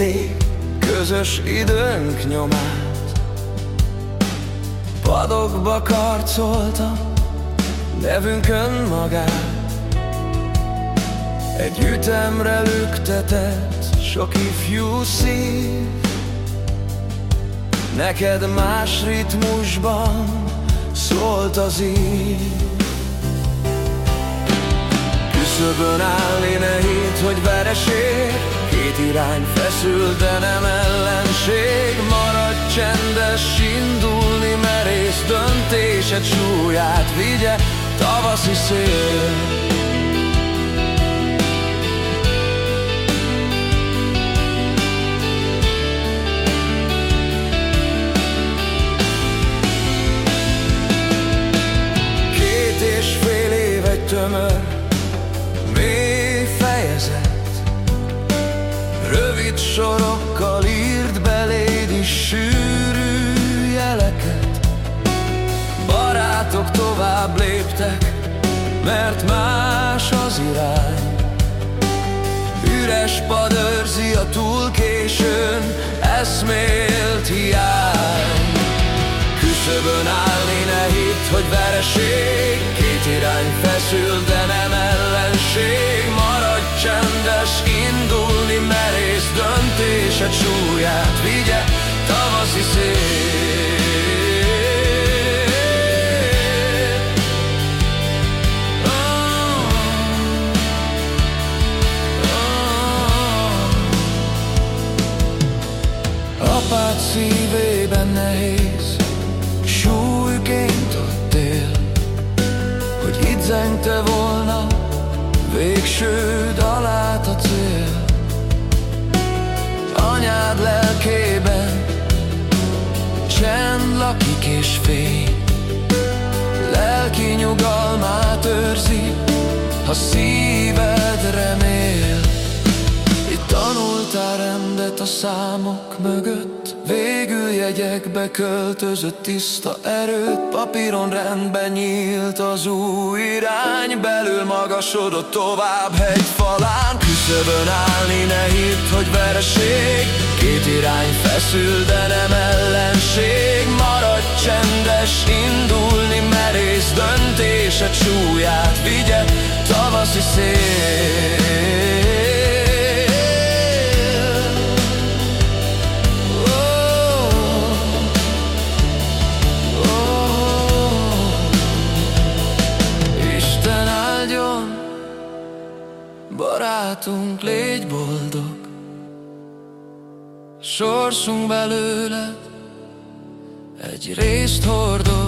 vitték közös időnk nyomát. Padokba karcolta nevünkön magát. Egy ütemre lüktetett sok ifjú szív. Neked más ritmusban szólt az ív Küszöbön állni ne hidd, hogy vereség. Két irány feszül, de nem ellenség. Maradj csendes, indulni merész Döntésed súlyát vigye tavaszi szél. Két és fél év sorokkal írd beléd is sűrű jeleket. Barátok tovább léptek, mert más az irány. Üres pad őrzi a túl későn eszmélt hiány. Küszöbön állni ne hidd, hogy vereség Két irány feszül, de nem ellenség. Maradj csendes, merész Döntésed súlyát vigye tavaszi szél Oh, oh. Apád szívében nehéz Súlyként adtél Hogy itt zengte volna Végső dalát a cél lakik és fény. Lelki nyugalmát őrzi Ha szíved remél. Itt tanultál rendet a számok mögött Végül jegyekbe költözött tiszta erőt. Papíron rendben nyílt az új irány Belül magasodott tovább hegy falán. Küszöbön állni ne hidd, hogy vereség Két irány feszül, de nem ellenség csendes, indulni merész Döntésed súlyát vigye tavaszi szél. Isten áldjon, barátunk, légy boldog. Sorsunk belőle gdzieś estordo.